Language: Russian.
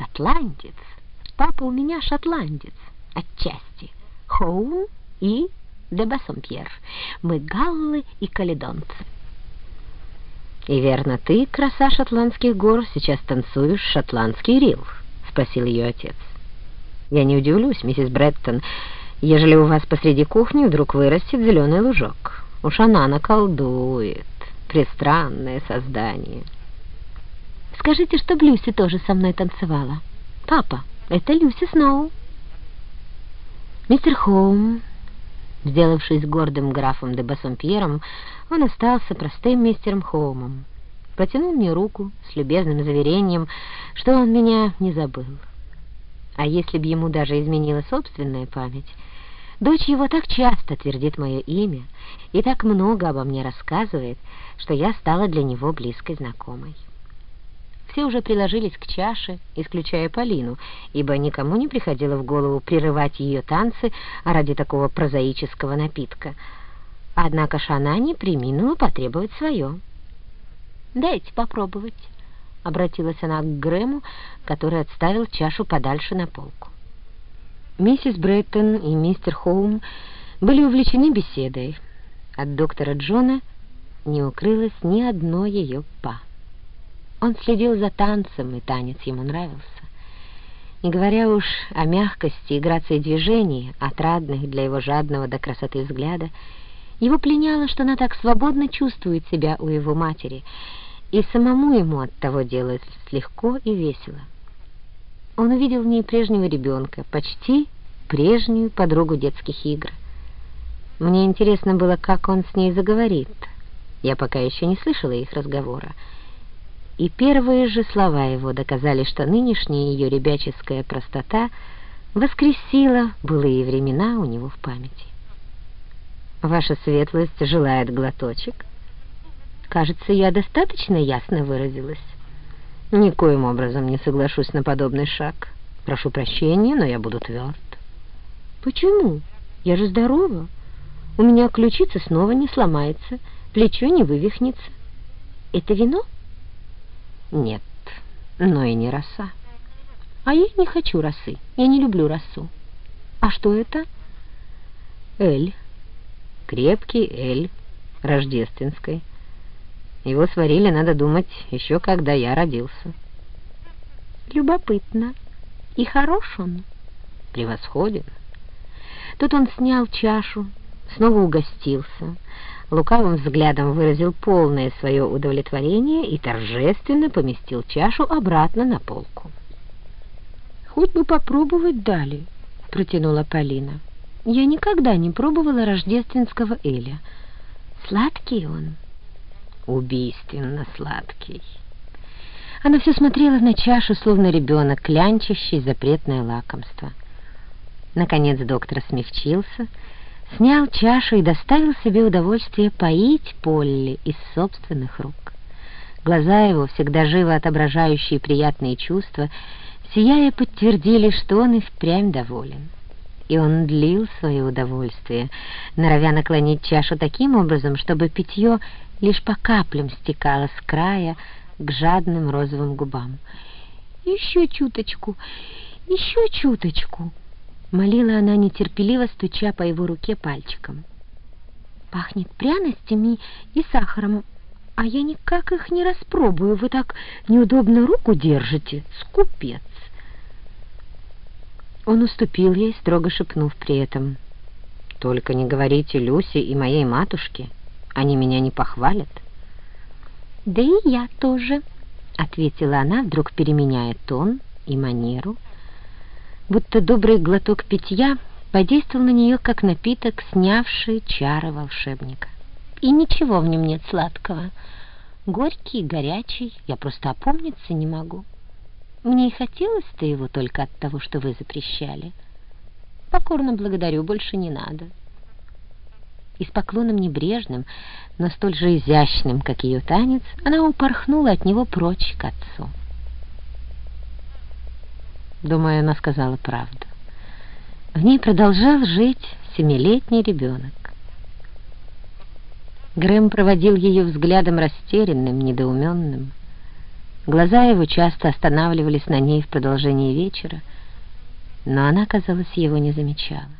шотландец. Папа у меня шотландец, отчасти. Хоум и де Бассомпьер. Мы галлы и каледонцы. «И верно, ты, краса шотландских гор, сейчас танцуешь шотландский рил?» — спросил ее отец. «Я не удивлюсь, миссис Бреттон, ежели у вас посреди кухни вдруг вырастет зеленый лужок. Уж она наколдует. Пристранное создание». «Скажите, что Люси тоже со мной танцевала. Папа, это Люси Сноу». Мистер Хоум, сделавшись гордым графом де Бассомпьером, он остался простым мистером Хоумом. Протянул мне руку с любезным заверением, что он меня не забыл. А если б ему даже изменила собственная память, дочь его так часто твердит мое имя и так много обо мне рассказывает, что я стала для него близкой знакомой. Все уже приложились к чаше, исключая Полину, ибо никому не приходило в голову прерывать ее танцы ради такого прозаического напитка. Однако Шана не приминула потребовать свое. «Дайте попробовать», — обратилась она к Грэму, который отставил чашу подальше на полку. Миссис Бреттон и мистер Хоум были увлечены беседой. От доктора Джона не укрылось ни одно ее «па». Он следил за танцем, и танец ему нравился. Не говоря уж о мягкости и грации движений, отрадных для его жадного до красоты взгляда, его пленяло, что она так свободно чувствует себя у его матери, и самому ему от того делать легко и весело. Он увидел в ней прежнего ребенка, почти прежнюю подругу детских игр. Мне интересно было, как он с ней заговорит. Я пока еще не слышала их разговора и первые же слова его доказали, что нынешняя ее ребяческая простота воскресила былые времена у него в памяти. «Ваша светлость желает глоточек?» «Кажется, я достаточно ясно выразилась». «Никоим образом не соглашусь на подобный шаг. Прошу прощения, но я буду тверд». «Почему? Я же здорова. У меня ключица снова не сломается, плечо не вывихнется. Это вино?» Нет, но и не роса. А я не хочу росы, я не люблю росу. А что это? Эль. Крепкий эль, рождественской. Его сварили, надо думать, еще когда я родился. Любопытно. И хорош он? Превосходен. Тут он снял чашу, снова угостился, лукавым взглядом выразил полное свое удовлетворение и торжественно поместил чашу обратно на полку. «Хоть бы попробовать дали», — протянула Полина. «Я никогда не пробовала рождественского Эля. Сладкий он?» «Убийственно сладкий». Она все смотрела на чашу, словно ребенок, клянчащий запретное лакомство. Наконец доктор смягчился — снял чашу и доставил себе удовольствие поить Полли из собственных рук. Глаза его, всегда живо отображающие приятные чувства, сияя подтвердили, что он и впрямь доволен. И он длил свое удовольствие, норовя наклонить чашу таким образом, чтобы питье лишь по каплям стекало с края к жадным розовым губам. «Еще чуточку, еще чуточку!» Молила она нетерпеливо, стуча по его руке пальчиком. «Пахнет пряностями и сахаром, а я никак их не распробую. Вы так неудобно руку держите, скупец!» Он уступил ей, строго шепнув при этом. «Только не говорите Люси и моей матушке, они меня не похвалят». «Да и я тоже», — ответила она, вдруг переменяя тон и манеру, — будто добрый глоток питья подействовал на нее, как напиток, снявший чары волшебника. И ничего в нем нет сладкого. Горький, горячий, я просто опомниться не могу. Мне и хотелось-то его только от того, что вы запрещали. Покорно благодарю, больше не надо. И с поклоном небрежным, но столь же изящным, как ее танец, она упорхнула от него прочь к отцу. Думаю, она сказала правду. В ней продолжал жить семилетний ребенок. Грэм проводил ее взглядом растерянным, недоуменным. Глаза его часто останавливались на ней в продолжении вечера, но она, казалось, его не замечала.